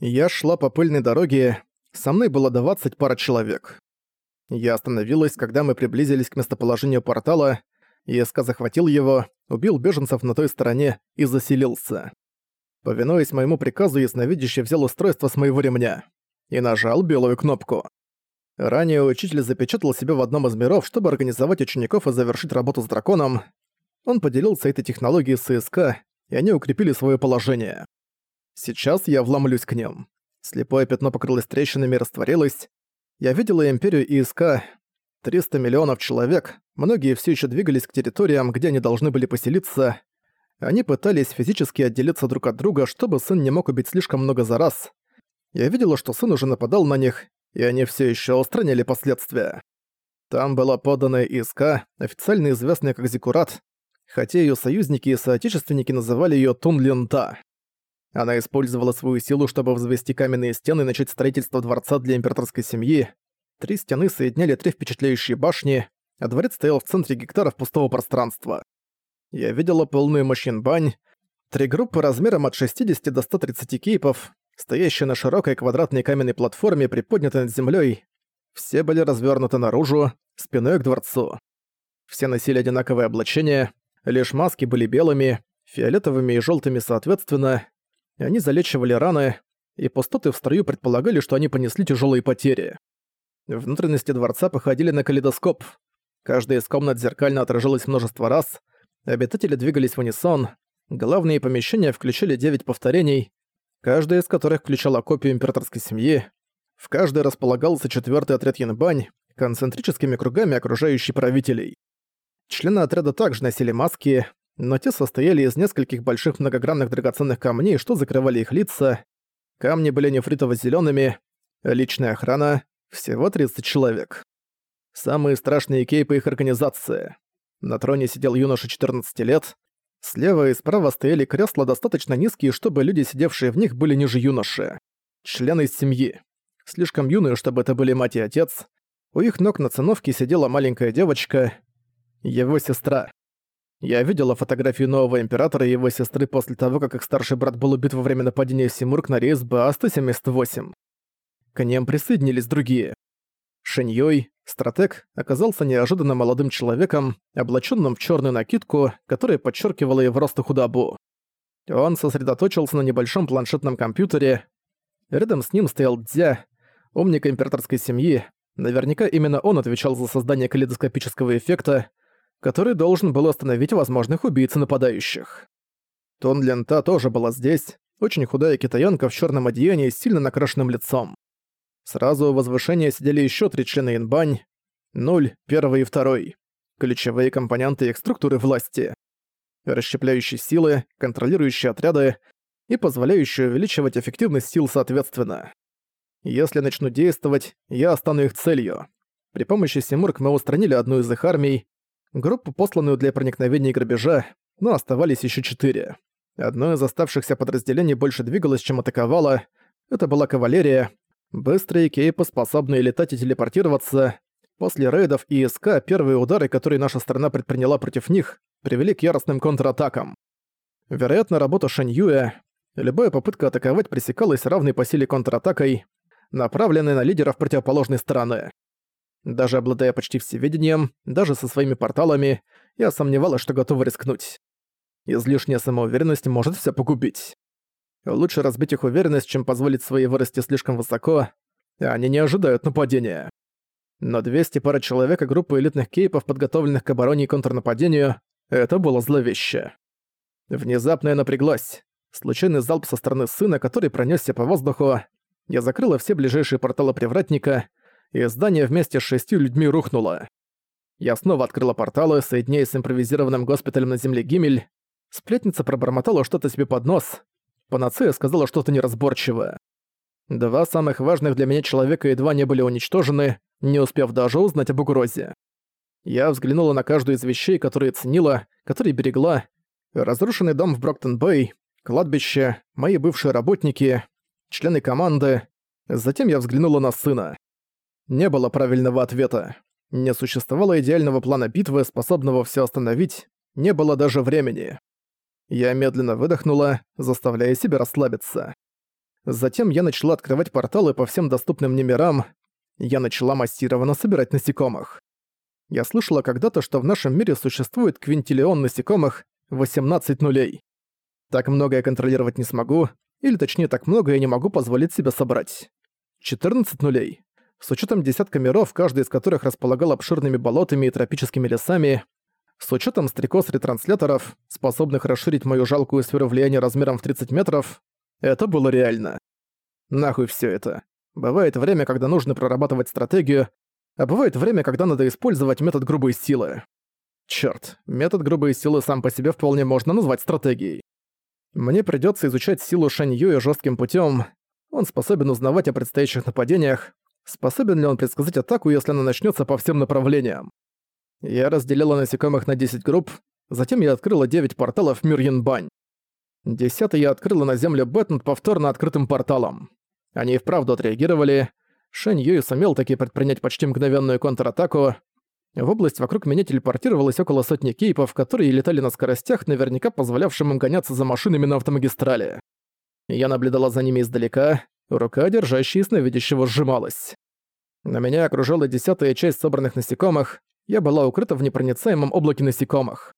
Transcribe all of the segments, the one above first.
Я шла по пыльной дороге, со мной было 20 пара человек. Я остановилась, когда мы приблизились к местоположению портала, ИСК захватил его, убил беженцев на той стороне и заселился. Повинуясь моему приказу, ясновидящий взял устройство с моего ремня и нажал белую кнопку. Ранее учитель запечатал себя в одном из миров, чтобы организовать учеников и завершить работу с драконом. Он поделился этой технологией с ИСК, и они укрепили свое положение. Сейчас я вломлюсь к ним. Слепое пятно покрылось трещинами и растворилось. Я видела Империю ИСК. 300 миллионов человек, многие все еще двигались к территориям, где они должны были поселиться. Они пытались физически отделиться друг от друга, чтобы сын не мог убить слишком много за раз. Я видела, что сын уже нападал на них, и они все еще устраняли последствия. Там была поданная ИСК, официально известная как Зикурат, хотя ее союзники и соотечественники называли ее Тунлинта. Она использовала свою силу, чтобы взвести каменные стены и начать строительство дворца для императорской семьи. Три стены соединяли три впечатляющие башни, а дворец стоял в центре гектаров пустого пространства. Я видела полную мощин-бань, три группы размером от 60 до 130 кейпов, стоящие на широкой квадратной каменной платформе, приподнятой над землей. Все были развернуты наружу, спиной к дворцу. Все носили одинаковое облачение, лишь маски были белыми, фиолетовыми и желтыми соответственно. Они залечивали раны, и пустоты в строю предполагали, что они понесли тяжелые потери. Внутренности дворца походили на калейдоскоп. Каждая из комнат зеркально отражалась множество раз, обитатели двигались в унисон, главные помещения включали 9 повторений, каждая из которых включала копию императорской семьи. В каждой располагался четвертый отряд Янбань, концентрическими кругами окружающий правителей. Члены отряда также носили маски, но те состояли из нескольких больших многогранных драгоценных камней, что закрывали их лица. Камни были нефритово зелеными личная охрана — всего 30 человек. Самые страшные кейпы их организации. На троне сидел юноша 14 лет, Слева и справа стояли кресла достаточно низкие, чтобы люди, сидевшие в них, были ниже юноши. Члены семьи. Слишком юные, чтобы это были мать и отец. У их ног на циновке сидела маленькая девочка, его сестра. Я видела фотографию нового императора и его сестры после того, как их старший брат был убит во время нападения Симург на рейс БА-178. К ним присоединились другие. Шэньёй, стратег, оказался неожиданно молодым человеком, облаченным в черную накидку, которая подчеркивала его рост и худобу. Он сосредоточился на небольшом планшетном компьютере. Рядом с ним стоял Дзя, умник императорской семьи. Наверняка именно он отвечал за создание калейдоскопического эффекта, который должен был остановить возможных убийц и нападающих. Тон Лента тоже была здесь, очень худая китаянка в черном одеянии с сильно накрашенным лицом. Сразу у возвышения сидели еще три члена Инбань, нуль, первый и второй. Ключевые компоненты их структуры власти. Расщепляющие силы, контролирующие отряды и позволяющие увеличивать эффективность сил соответственно. Если начну действовать, я стану их целью. При помощи Симург мы устранили одну из их армий, группу, посланную для проникновения и грабежа, но оставались еще четыре. Одно из оставшихся подразделений больше двигалось, чем атаковало. Это была кавалерия, Быстрые кейпы, способные летать и телепортироваться. После рейдов и ИСК первые удары, которые наша страна предприняла против них, привели к яростным контратакам. Вероятно, работа Шаньюя, любая попытка атаковать пресекалась равной по силе контратакой, направленной на лидеров противоположной стороны. Даже обладая почти всеведением, даже со своими порталами, я сомневалась, что готова рискнуть. Излишняя самоуверенность может все погубить. Лучше разбить их уверенность, чем позволить своей вырасти слишком высоко, они не ожидают нападения. Но 200 пара человек и группа элитных кейпов, подготовленных к обороне и контрнападению, это было зловеще. Внезапно я напряглась. Случайный залп со стороны сына, который пронесся по воздуху. Я закрыла все ближайшие порталы привратника, и здание вместе с шестью людьми рухнуло. Я снова открыла порталы, соединяясь с импровизированным госпиталем на земле Гимель. Сплетница пробормотала что-то себе под нос, Панацея сказала что-то неразборчивое. Два самых важных для меня человека едва не были уничтожены, не успев даже узнать об угрозе. Я взглянула на каждую из вещей, которые ценила, которые берегла. Разрушенный дом в Броктон-Бэй, кладбище, мои бывшие работники, члены команды. Затем я взглянула на сына. Не было правильного ответа. Не существовало идеального плана битвы, способного все остановить, не было даже времени. Я медленно выдохнула, заставляя себя расслабиться. Затем я начала открывать порталы по всем доступным мне мирам. Я начала массированно собирать насекомых. Я слышала когда-то, что в нашем мире существует квинтиллион насекомых, 18 нулей. Так много я контролировать не смогу, или точнее так много я не могу позволить себе собрать. 14 нулей. С учетом десятка миров, каждый из которых располагал обширными болотами и тропическими лесами, с учетом стрекоз-ретрансляторов, способных расширить мою жалкую сферу влияния размером в 30 метров, это было реально. Нахуй все это. Бывает время, когда нужно прорабатывать стратегию, а бывает время, когда надо использовать метод грубой силы. Чёрт, метод грубой силы сам по себе вполне можно назвать стратегией. Мне придётся изучать силу Шань Юя жёстким путём. Он способен узнавать о предстоящих нападениях, способен ли он предсказать атаку, если она начнётся по всем направлениям. Я разделила насекомых на 10 групп, затем я открыла 9 порталов в мир Янбань. Десятый я открыла на землю Бэт над повторно открытым порталом. Они и вправду отреагировали. Шэнь Юй сумел таки предпринять почти мгновенную контратаку. В область вокруг меня телепортировалось около сотни кейпов, которые летали на скоростях, наверняка позволявшим им гоняться за машинами на автомагистрали. Я наблюдала за ними издалека, рука, держащая ясновидящего, сжималась. На меня окружала десятая часть собранных насекомых, я была укрыта в непроницаемом облаке насекомых.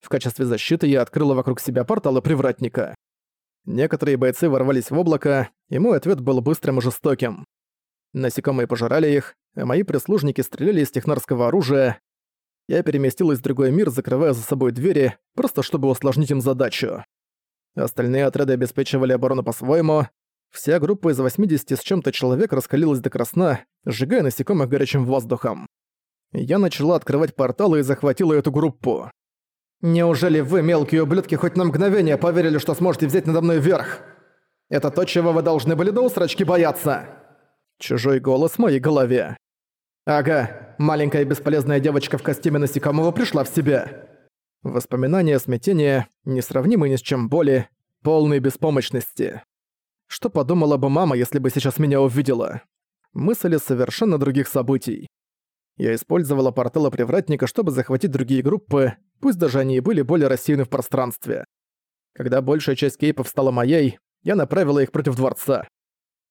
В качестве защиты я открыла вокруг себя порталы привратника. Некоторые бойцы ворвались в облако, и мой ответ был быстрым и жестоким. Насекомые пожирали их, а мои прислужники стреляли из технарского оружия. Я переместилась в другой мир, закрывая за собой двери, просто чтобы усложнить им задачу. Остальные отряды обеспечивали оборону по-своему. Вся группа из 80 с чем-то человек раскалилась до красна, сжигая насекомых горячим воздухом. Я начала открывать порталы и захватила эту группу. «Неужели вы, мелкие ублюдки, хоть на мгновение поверили, что сможете взять надо мной верх? Это то, чего вы должны были до усрачки бояться!» Чужой голос в моей голове. «Ага, маленькая бесполезная девочка в костюме насекомого пришла в себя!» Воспоминания смятения, несравнимые ни с чем боли, полной беспомощности. Что подумала бы мама, если бы сейчас меня увидела? Мысли совершенно других событий. Я использовала порталы Привратника, чтобы захватить другие группы, пусть даже они и были более рассеяны в пространстве. Когда большая часть кейпов стала моей, я направила их против дворца.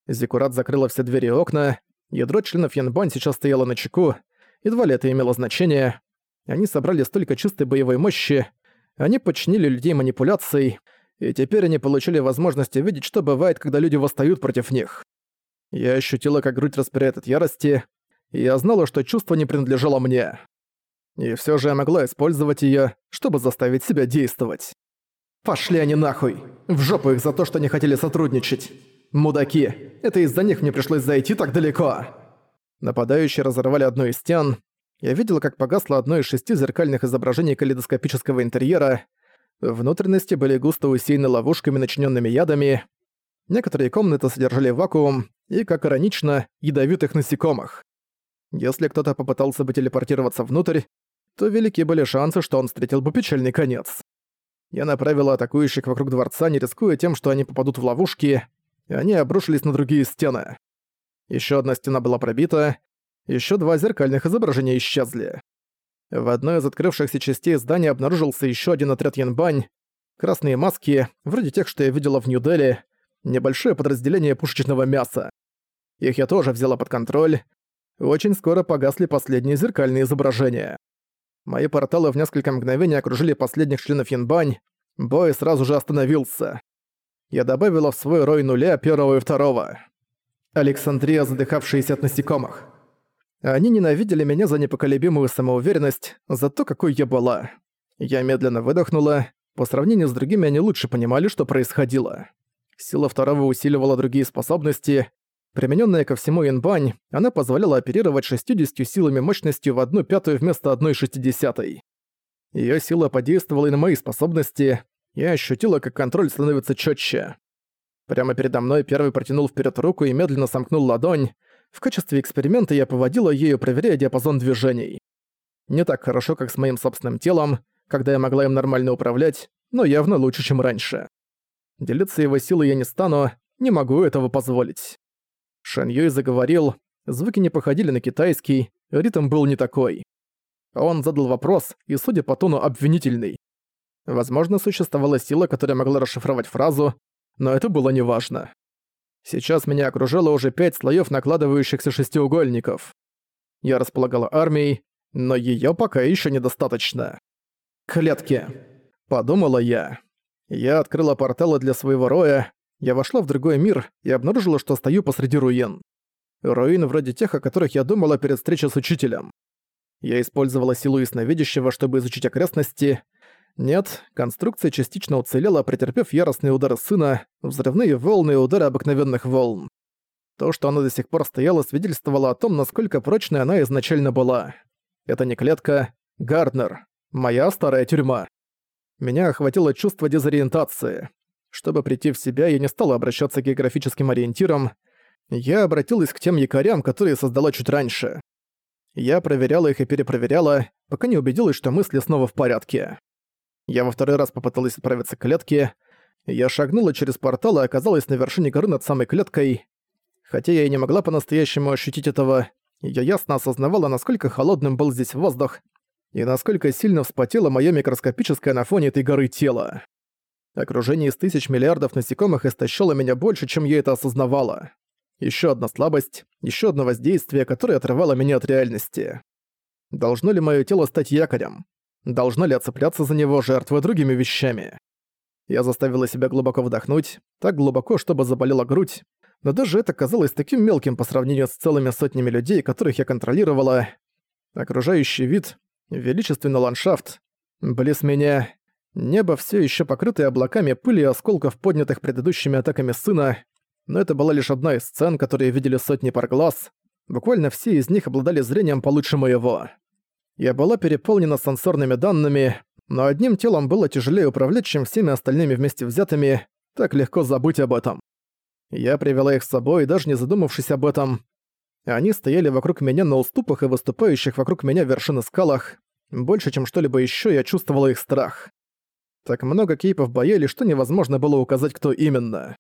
Зикурат закрыла все двери и окна, ядро членов Янбан сейчас стояло на чеку, едва ли это имело значение. Они собрали столько чистой боевой мощи, они подчинили людей манипуляцией, и теперь они получили возможность увидеть, что бывает, когда люди восстают против них. Я ощутила, как грудь распирает от ярости, и я знала, что чувство не принадлежало мне. И все же я могла использовать ее, чтобы заставить себя действовать. Пошли они нахуй! В жопу их за то, что не хотели сотрудничать! Мудаки! Это из-за них мне пришлось зайти так далеко! Нападающие разорвали одну из стен. Я видела, как погасло одно из шести зеркальных изображений калейдоскопического интерьера. Внутренности были густо усеяны ловушками, начиненными ядами. Некоторые комнаты содержали вакуум и, как иронично, ядовитых насекомых. Если кто-то попытался бы телепортироваться внутрь, то велики были шансы, что он встретил бы печальный конец. Я направила атакующих вокруг дворца, не рискуя тем, что они попадут в ловушки, и они обрушились на другие стены. Еще одна стена была пробита, еще два зеркальных изображения исчезли. В одной из открывшихся частей здания обнаружился еще один отряд Янбань, красные маски, вроде тех, что я видела в Нью-Дели, небольшое подразделение пушечного мяса. Их я тоже взяла под контроль, очень скоро погасли последние зеркальные изображения. Мои порталы в несколько мгновений окружили последних членов Янбань, бой сразу же остановился. Я добавила в свой рой нуля первого и второго. Александрия, задыхавшаяся от насекомых. Они ненавидели меня за непоколебимую самоуверенность, за то, какой я была. Я медленно выдохнула. По сравнению с другими они лучше понимали, что происходило. Сила второго усиливала другие способности, Примененная ко всему инбань, она позволяла оперировать 60 силами мощностью в одну пятую вместо одной шестидесятой. Её сила подействовала и на мои способности, я ощутила, как контроль становится чётче. Прямо передо мной первый протянул вперед руку и медленно сомкнул ладонь. В качестве эксперимента я поводила ею, проверяя диапазон движений. Не так хорошо, как с моим собственным телом, когда я могла им нормально управлять, но явно лучше, чем раньше. Делиться его силой я не стану, не могу этого позволить. Шань Юй заговорил, звуки не походили на китайский, ритм был не такой. Он задал вопрос, и, судя по тону, обвинительный. Возможно, существовала сила, которая могла расшифровать фразу, но это было неважно. Сейчас меня окружило уже пять слоев накладывающихся шестиугольников. Я располагала армией, но её пока ещё недостаточно. «Клетки», — подумала я. Я открыла порталы для своего роя, я вошла в другой мир и обнаружила, что стою посреди руин. Руин вроде тех, о которых я думала перед встречей с учителем. Я использовала силу ясновидящего, чтобы изучить окрестности. Нет, конструкция частично уцелела, претерпев яростные удары сына, взрывные волны и удары обыкновенных волн. То, что она до сих пор стояла, свидетельствовало о том, насколько прочной она изначально была. Это не клетка, Гарднер. Моя старая тюрьма. Меня охватило чувство дезориентации. Чтобы прийти в себя, я не стала обращаться к географическим ориентирам. Я обратилась к тем якорям, которые создала чуть раньше. Я проверяла их и перепроверяла, пока не убедилась, что мысли снова в порядке. Я во второй раз попыталась отправиться к клетке. Я шагнула через портал и оказалась на вершине горы над самой клеткой. Хотя я и не могла по-настоящему ощутить этого, я ясно осознавала, насколько холодным был здесь воздух и насколько сильно вспотело моё микроскопическое на фоне этой горы тело. Окружение из тысяч миллиардов насекомых истощало меня больше, чем я это осознавала. Ещё одна слабость, ещё одно воздействие, которое отрывало меня от реальности. Должно ли моё тело стать якорем? Должна ли оцепляться за него, жертвуя другими вещами? Я заставила себя глубоко вдохнуть, так глубоко, чтобы заболела грудь, но даже это казалось таким мелким по сравнению с целыми сотнями людей, которых я контролировала. Окружающий вид, величественный ландшафт, близ меня, небо все еще покрытое облаками пыли и осколков, поднятых предыдущими атаками сына, но это была лишь одна из сцен, которые видели сотни пар глаз. Буквально все из них обладали зрением получше моего. Я была переполнена сенсорными данными, но одним телом было тяжелее управлять, чем всеми остальными вместе взятыми, так легко забыть об этом. Я привела их с собой, даже не задумавшись об этом. Они стояли вокруг меня на уступах и выступающих вокруг меня вершины скалах. Больше, чем что-либо еще, я чувствовала их страх. Так много кейпов боялись, что невозможно было указать, кто именно.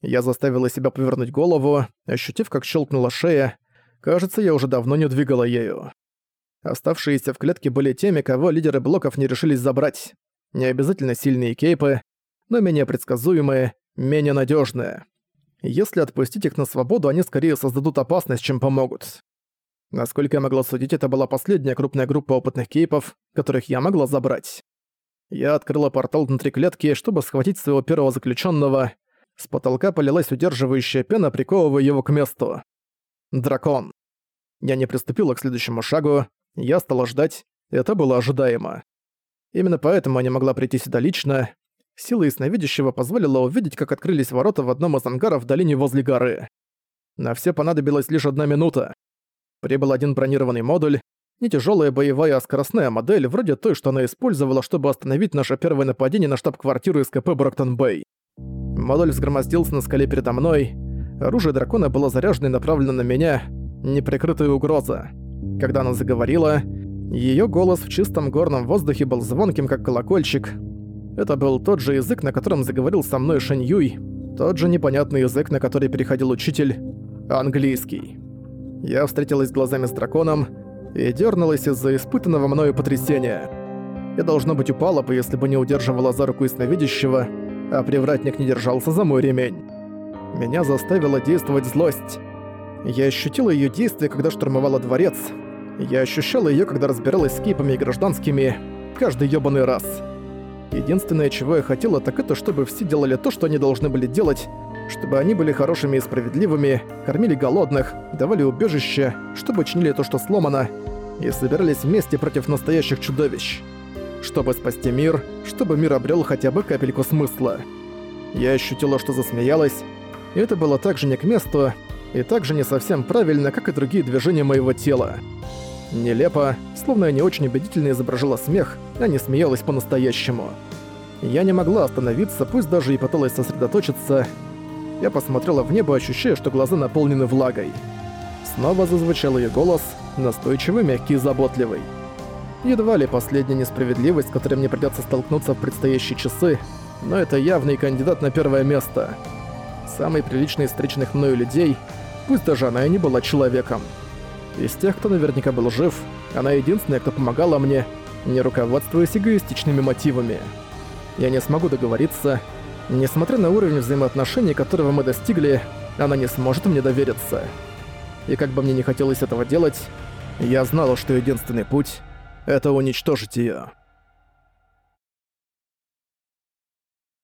Я заставила себя повернуть голову, ощутив, как щелкнула шея. Кажется, я уже давно не двигала ею. Оставшиеся в клетке были теми, кого лидеры блоков не решились забрать. Не обязательно сильные кейпы, но менее предсказуемые, менее надежные. Если отпустить их на свободу, они скорее создадут опасность, чем помогут. Насколько я могла судить, это была последняя крупная группа опытных кейпов, которых я могла забрать. Я открыла портал внутри клетки, чтобы схватить своего первого заключенного. С потолка полилась удерживающая пена, приковывая его к месту. Дракон. Я не приступила к следующему шагу, я стала ждать, это было ожидаемо. Именно поэтому не могла прийти сюда лично, Сила ясновидящего позволила увидеть, как открылись ворота в одном из ангаров в долине возле горы. На все понадобилась лишь одна минута. Прибыл один бронированный модуль, не тяжелая боевая, а скоростная модель, вроде той, что она использовала, чтобы остановить наше первое нападение на штаб-квартиру СКП Броктон-Бэй. Модуль взгромоздился на скале передо мной. Оружие дракона было заряжено и направлено на меня. Неприкрытая угроза. Когда она заговорила, ее голос в чистом горном воздухе был звонким, как колокольчик, это был тот же язык, на котором заговорил со мной Шэнь Юй, тот же непонятный язык, на который переходил учитель, английский. Я встретилась глазами с драконом и дернулась из-за испытанного мною потрясения. Я, должно быть, упала бы, если бы не удерживала за руку ясновидящего, а привратник не держался за мой ремень. Меня заставила действовать злость. Я ощутила ее действие, когда штурмовала дворец. Я ощущала ее, когда разбиралась с кейпами и гражданскими, каждый ёбаный раз. Единственное, чего я хотела, так это чтобы все делали то, что они должны были делать, чтобы они были хорошими и справедливыми, кормили голодных, давали убежище, чтобы чинили то, что сломано, и собирались вместе против настоящих чудовищ. Чтобы спасти мир, чтобы мир обрел хотя бы капельку смысла. Я ощутила, что засмеялась, и это было так же не к месту, и так же не совсем правильно, как и другие движения моего тела. Нелепо, словно я не очень убедительно изображала смех, а не смеялась по-настоящему. Я не могла остановиться, пусть даже и пыталась сосредоточиться. Я посмотрела в небо, ощущая, что глаза наполнены влагой. Снова зазвучал ее голос, настойчивый, мягкий и заботливый. Едва ли последняя несправедливость, с которой мне придется столкнуться в предстоящие часы, но это явный кандидат на первое место. Самый приличный из встреченных мною людей, пусть даже она и не была человеком. Из тех, кто наверняка был жив, она единственная, кто помогала мне, не руководствуясь эгоистичными мотивами. Я не смогу договориться. Несмотря на уровень взаимоотношений, которого мы достигли, она не сможет мне довериться. И как бы мне не хотелось этого делать, я знала, что единственный путь — это уничтожить её.